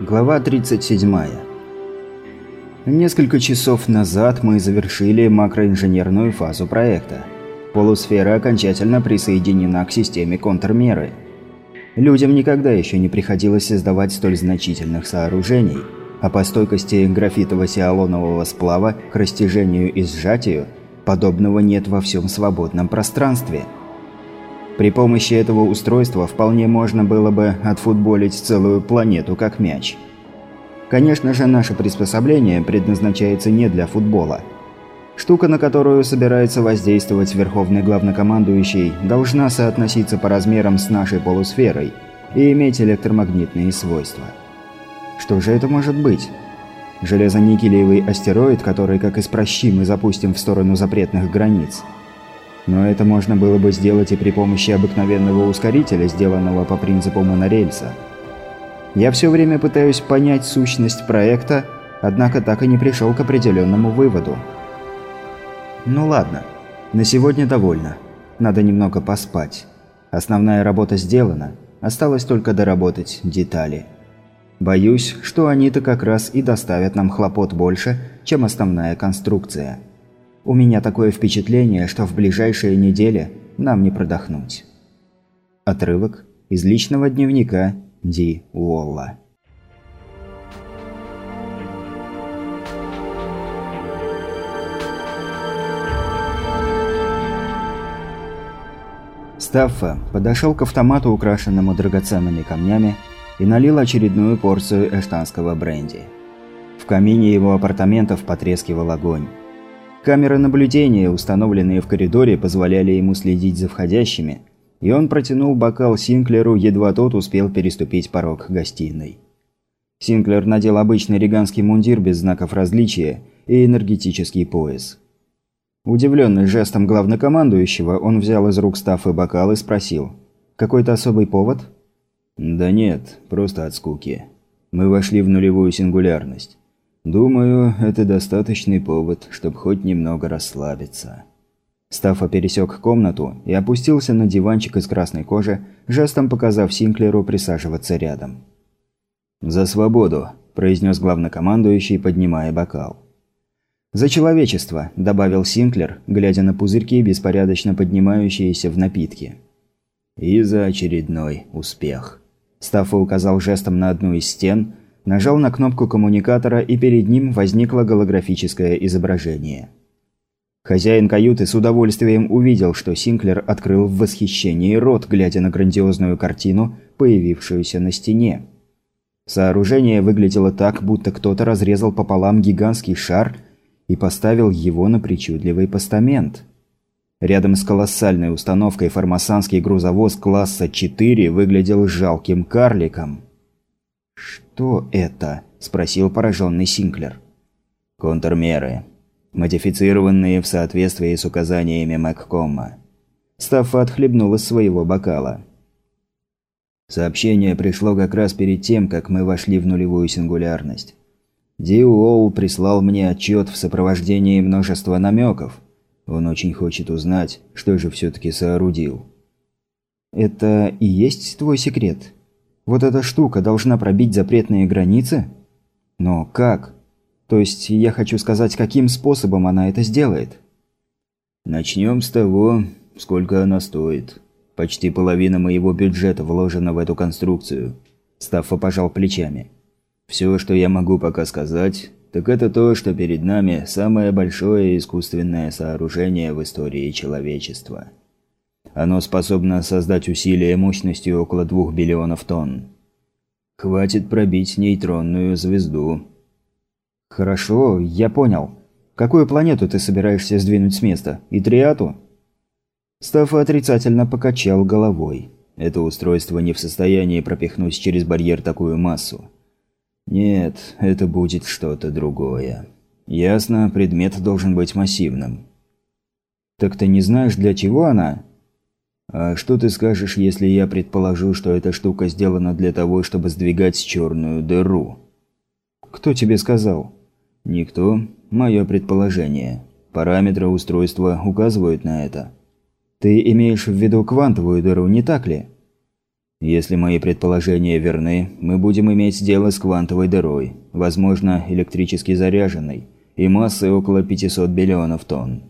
Глава 37. Несколько часов назад мы завершили макроинженерную фазу проекта. Полусфера окончательно присоединена к системе контрмеры. Людям никогда еще не приходилось создавать столь значительных сооружений, а по стойкости графитово-сиалонового сплава к растяжению и сжатию подобного нет во всем свободном пространстве. При помощи этого устройства вполне можно было бы отфутболить целую планету как мяч. Конечно же, наше приспособление предназначается не для футбола – Штука, на которую собирается воздействовать Верховный Главнокомандующий, должна соотноситься по размерам с нашей полусферой и иметь электромагнитные свойства. Что же это может быть? Железоникелевый астероид, который, как из прощи, мы запустим в сторону запретных границ. Но это можно было бы сделать и при помощи обыкновенного ускорителя, сделанного по принципу монорельса. Я все время пытаюсь понять сущность проекта, однако так и не пришел к определенному выводу – ну ладно, на сегодня довольно. Надо немного поспать. Основная работа сделана, осталось только доработать детали. Боюсь, что они-то как раз и доставят нам хлопот больше, чем основная конструкция. У меня такое впечатление, что в ближайшие недели нам не продохнуть. Отрывок из личного дневника Ди Уолла. Стаффа подошел к автомату, украшенному драгоценными камнями, и налил очередную порцию эштанского бренди. В камине его апартаментов потрескивал огонь. Камеры наблюдения, установленные в коридоре, позволяли ему следить за входящими, и он протянул бокал Синклеру, едва тот успел переступить порог гостиной. Синклер надел обычный риганский мундир без знаков различия и энергетический пояс. Удивленный жестом главнокомандующего, он взял из рук Стаффа бокал и спросил. «Какой-то особый повод?» «Да нет, просто от скуки. Мы вошли в нулевую сингулярность. Думаю, это достаточный повод, чтобы хоть немного расслабиться». Стаффа пересек комнату и опустился на диванчик из красной кожи, жестом показав Синклеру присаживаться рядом. «За свободу», – произнес главнокомандующий, поднимая бокал. «За человечество», – добавил Синклер, глядя на пузырьки, беспорядочно поднимающиеся в напитки. «И за очередной успех». Стаффа указал жестом на одну из стен, нажал на кнопку коммуникатора, и перед ним возникло голографическое изображение. Хозяин каюты с удовольствием увидел, что Синклер открыл в восхищении рот, глядя на грандиозную картину, появившуюся на стене. Сооружение выглядело так, будто кто-то разрезал пополам гигантский шар – и поставил его на причудливый постамент. Рядом с колоссальной установкой формасанский грузовоз класса 4 выглядел жалким карликом. «Что это?» – спросил пораженный Синклер. «Контрмеры. Модифицированные в соответствии с указаниями Маккома». Стаффа отхлебнул из своего бокала. Сообщение пришло как раз перед тем, как мы вошли в нулевую сингулярность. Диуол прислал мне отчет в сопровождении множества намеков. Он очень хочет узнать, что же все-таки соорудил. «Это и есть твой секрет? Вот эта штука должна пробить запретные границы? Но как? То есть, я хочу сказать, каким способом она это сделает?» «Начнем с того, сколько она стоит. Почти половина моего бюджета вложена в эту конструкцию». Стаффа пожал плечами. Все, что я могу пока сказать, так это то, что перед нами самое большое искусственное сооружение в истории человечества. Оно способно создать усилие мощностью около двух биллионов тонн. Хватит пробить нейтронную звезду. Хорошо, я понял. Какую планету ты собираешься сдвинуть с места? Итриату? Стаффа отрицательно покачал головой. Это устройство не в состоянии пропихнуть через барьер такую массу. Нет, это будет что-то другое. Ясно, предмет должен быть массивным. Так ты не знаешь, для чего она? А что ты скажешь, если я предположу, что эта штука сделана для того, чтобы сдвигать черную дыру? Кто тебе сказал? Никто. Мое предположение. Параметры устройства указывают на это. Ты имеешь в виду квантовую дыру, не так ли? Если мои предположения верны, мы будем иметь дело с квантовой дырой, возможно, электрически заряженной, и массой около 500 биллионов тонн.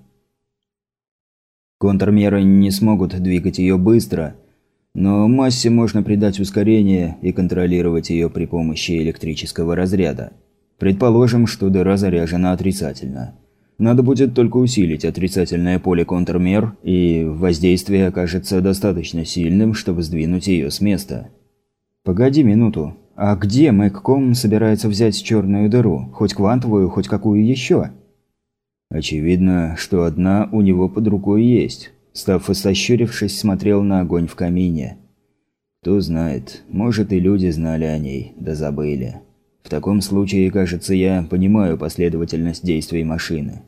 Контрмеры не смогут двигать ее быстро, но массе можно придать ускорение и контролировать ее при помощи электрического разряда. Предположим, что дыра заряжена отрицательно. Надо будет только усилить отрицательное поле контрмер, и воздействие окажется достаточно сильным, чтобы сдвинуть ее с места. Погоди минуту. А где Мэгком собирается взять черную дыру? Хоть квантовую, хоть какую еще? Очевидно, что одна у него под рукой есть. Став сощурившись, смотрел на огонь в камине. Кто знает, может и люди знали о ней, да забыли. В таком случае, кажется, я понимаю последовательность действий машины.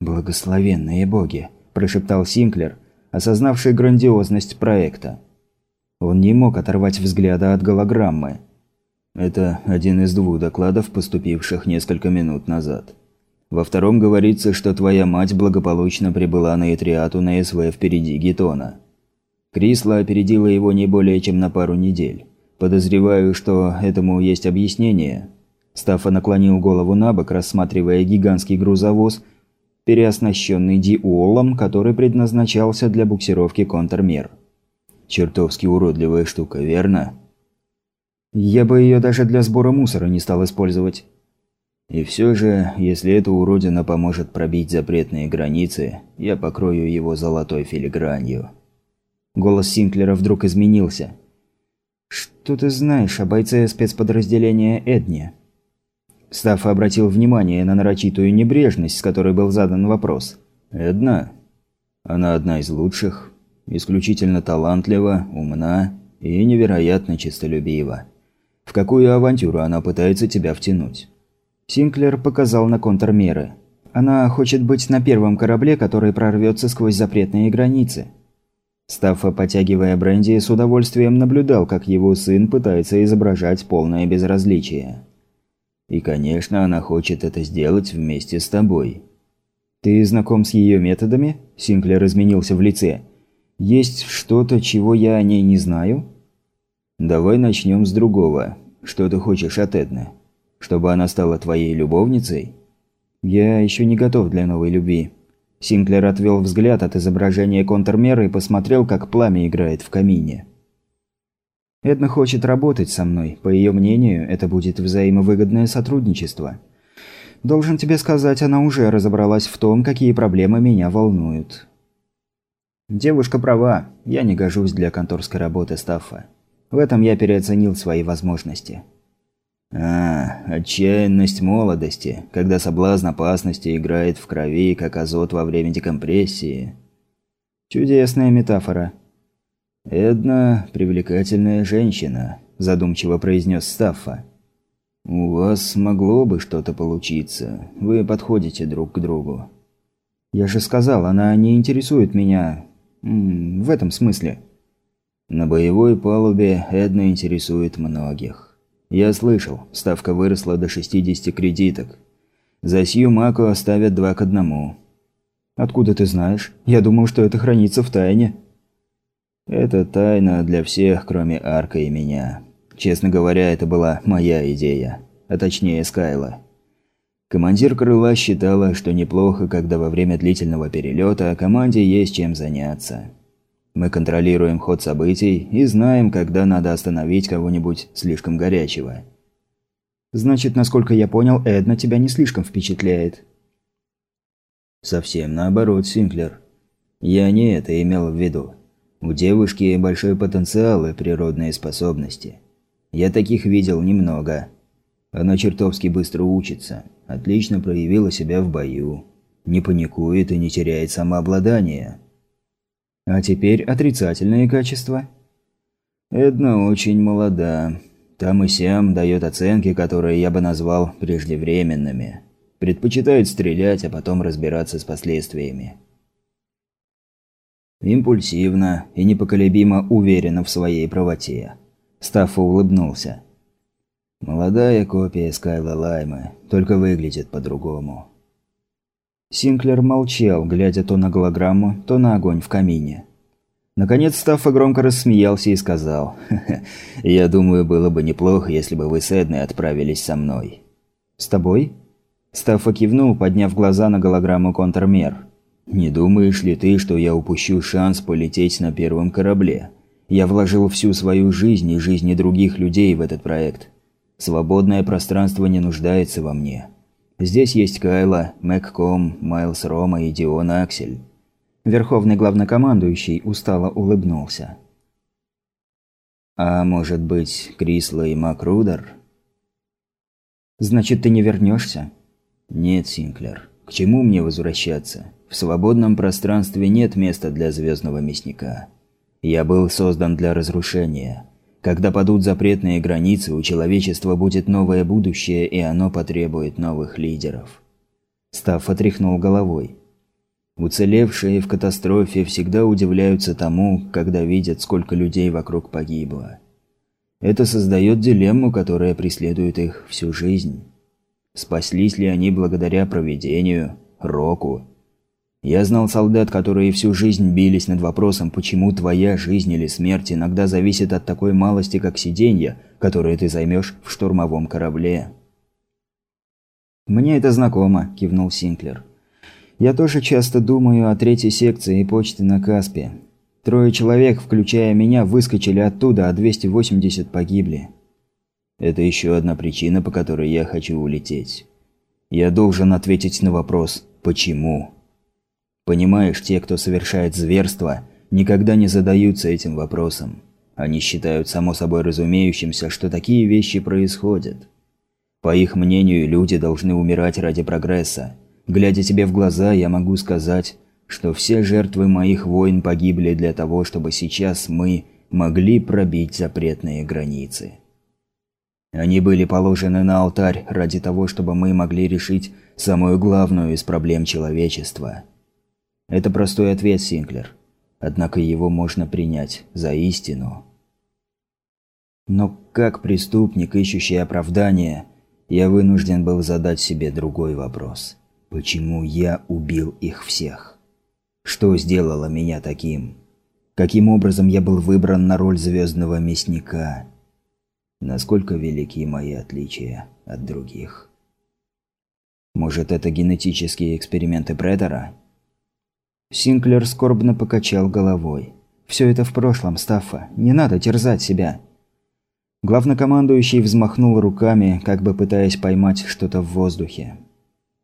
«Благословенные боги», – прошептал Синклер, осознавший грандиозность проекта. Он не мог оторвать взгляда от голограммы. Это один из двух докладов, поступивших несколько минут назад. Во втором говорится, что твоя мать благополучно прибыла на Итриату на СВ впереди Гетона. Крисла опередила его не более чем на пару недель. Подозреваю, что этому есть объяснение. Стаффа наклонил голову на бок, рассматривая гигантский грузовоз – переоснащенный диолом, который предназначался для буксировки контрмер. Чертовски уродливая штука, верно? Я бы ее даже для сбора мусора не стал использовать. И все же, если эта уродина поможет пробить запретные границы, я покрою его золотой филигранью. Голос Синклера вдруг изменился. «Что ты знаешь о бойце спецподразделения Эдни?» Став обратил внимание на нарочитую небрежность, с которой был задан вопрос. «Эдна? Она одна из лучших, исключительно талантлива, умна и невероятно честолюбива. В какую авантюру она пытается тебя втянуть?» Синклер показал на контрмеры. «Она хочет быть на первом корабле, который прорвется сквозь запретные границы». Стаффа, потягивая бренди, с удовольствием наблюдал, как его сын пытается изображать полное безразличие. И, конечно, она хочет это сделать вместе с тобой. Ты знаком с ее методами? Синклер изменился в лице. Есть что-то, чего я о ней не знаю? Давай начнем с другого. Что ты хочешь от Эдны? Чтобы она стала твоей любовницей? Я еще не готов для новой любви. Синклер отвел взгляд от изображения контрмеры и посмотрел, как пламя играет в камине. Эдна хочет работать со мной. По ее мнению, это будет взаимовыгодное сотрудничество. Должен тебе сказать, она уже разобралась в том, какие проблемы меня волнуют. Девушка права. Я не гожусь для конторской работы Стаффа. В этом я переоценил свои возможности. А, отчаянность молодости, когда соблазн опасности играет в крови, как азот во время декомпрессии. Чудесная метафора. «Эдна – привлекательная женщина», – задумчиво произнес Стаффа. «У вас могло бы что-то получиться. Вы подходите друг к другу». «Я же сказал, она не интересует меня... В этом смысле». «На боевой палубе Эдна интересует многих. Я слышал, ставка выросла до 60 кредиток. За сию маку оставят два к одному». «Откуда ты знаешь? Я думал, что это хранится в тайне». Это тайна для всех, кроме Арка и меня. Честно говоря, это была моя идея. А точнее, Скайла. Командир крыла считала, что неплохо, когда во время длительного перелета команде есть чем заняться. Мы контролируем ход событий и знаем, когда надо остановить кого-нибудь слишком горячего. Значит, насколько я понял, Эдна тебя не слишком впечатляет. Совсем наоборот, Синклер. Я не это имел в виду. У девушки большой потенциал и природные способности. Я таких видел немного. Она чертовски быстро учится, отлично проявила себя в бою, не паникует и не теряет самообладание. А теперь отрицательные качества. Эдна очень молода. Там и сям дает оценки, которые я бы назвал преждевременными. Предпочитает стрелять, а потом разбираться с последствиями. Импульсивно и непоколебимо уверена в своей правоте. Стаффа улыбнулся. Молодая копия Скайла Лаймы, только выглядит по-другому. Синклер молчал, глядя то на голограмму, то на огонь в камине. Наконец Стаффа громко рассмеялся и сказал, «Ха я думаю, было бы неплохо, если бы вы с Эдной отправились со мной». «С тобой?» Стаффа кивнул, подняв глаза на голограмму контрмер. «Не думаешь ли ты, что я упущу шанс полететь на первом корабле? Я вложил всю свою жизнь и жизни других людей в этот проект. Свободное пространство не нуждается во мне. Здесь есть Кайла, Мэгком, Майлз Рома и Дион Аксель. Верховный главнокомандующий устало улыбнулся. «А может быть, Крисла и Макрудер?» «Значит, ты не вернешься?» «Нет, Синклер. К чему мне возвращаться? В свободном пространстве нет места для звездного мясника. Я был создан для разрушения. Когда падут запретные границы, у человечества будет новое будущее, и оно потребует новых лидеров. Став отряхнул головой. Уцелевшие в катастрофе всегда удивляются тому, когда видят, сколько людей вокруг погибло. Это создает дилемму, которая преследует их всю жизнь. Спаслись ли они благодаря проведению, року я знал солдат, которые всю жизнь бились над вопросом, почему твоя жизнь или смерть иногда зависит от такой малости, как сиденье, которое ты займешь в штурмовом корабле. «Мне это знакомо», – кивнул Синклер. «Я тоже часто думаю о третьей секции и почте на Каспе. Трое человек, включая меня, выскочили оттуда, а 280 погибли. Это еще одна причина, по которой я хочу улететь. Я должен ответить на вопрос «почему?». Понимаешь, те, кто совершает зверство, никогда не задаются этим вопросом. Они считают само собой разумеющимся, что такие вещи происходят. По их мнению, люди должны умирать ради прогресса. Глядя тебе в глаза, я могу сказать, что все жертвы моих войн погибли для того, чтобы сейчас мы могли пробить запретные границы. Они были положены на алтарь ради того, чтобы мы могли решить самую главную из проблем человечества – это простой ответ, Синклер. Однако его можно принять за истину. Но как преступник, ищущий оправдание, я вынужден был задать себе другой вопрос. Почему я убил их всех? Что сделало меня таким? Каким образом я был выбран на роль звездного мясника? Насколько велики мои отличия от других? Может, это генетические эксперименты Претора? Синклер скорбно покачал головой. «Все это в прошлом, Стаффа. Не надо терзать себя». Главнокомандующий взмахнул руками, как бы пытаясь поймать что-то в воздухе.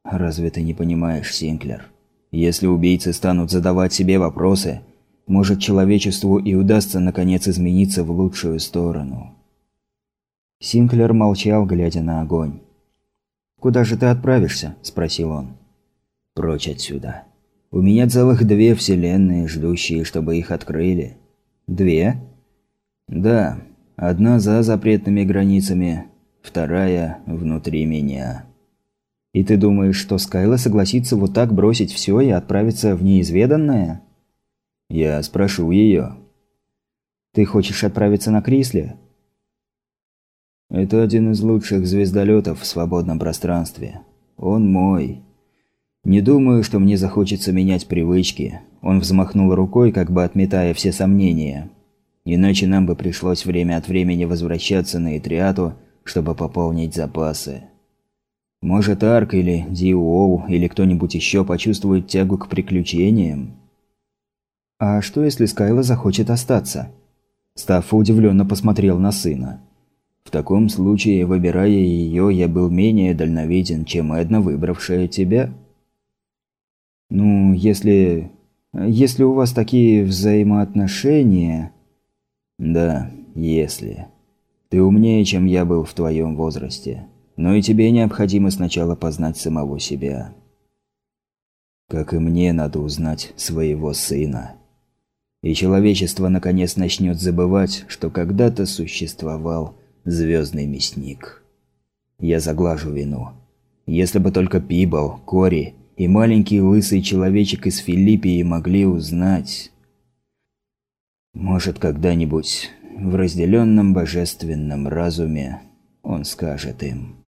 «Разве ты не понимаешь, Синклер? Если убийцы станут задавать себе вопросы, может, человечеству и удастся наконец измениться в лучшую сторону». Синклер молчал, глядя на огонь. «Куда же ты отправишься?» – спросил он. «Прочь отсюда». У меня целых две вселенные, ждущие, чтобы их открыли. Две? Да. Одна за запретными границами, вторая внутри меня. И ты думаешь, что Скайла согласится вот так бросить все и отправиться в неизведанное? Я спрошу ее. Ты хочешь отправиться на Крисле? Это один из лучших звездолетов в свободном пространстве. Он мой. «Не думаю, что мне захочется менять привычки». Он взмахнул рукой, как бы отметая все сомнения. «Иначе нам бы пришлось время от времени возвращаться на Итриату, чтобы пополнить запасы. Может, Арк или Диуоу или кто-нибудь еще почувствует тягу к приключениям?» «А что, если Скайла захочет остаться?» Стаффа удивленно посмотрел на сына. «В таком случае, выбирая ее, я был менее дальновиден, чем Эдна, выбравшая тебя». Ну, если... Если у вас такие взаимоотношения... Да, если. Ты умнее, чем я был в твоем возрасте. Но и тебе необходимо сначала познать самого себя. Как и мне надо узнать своего сына. И человечество наконец начнет забывать, что когда-то существовал звездный мясник. Я заглажу вину. Если бы только Пибл, Кори и маленький лысый человечек из Филиппии могли узнать. Может, когда-нибудь в разделенном божественном разуме он скажет им.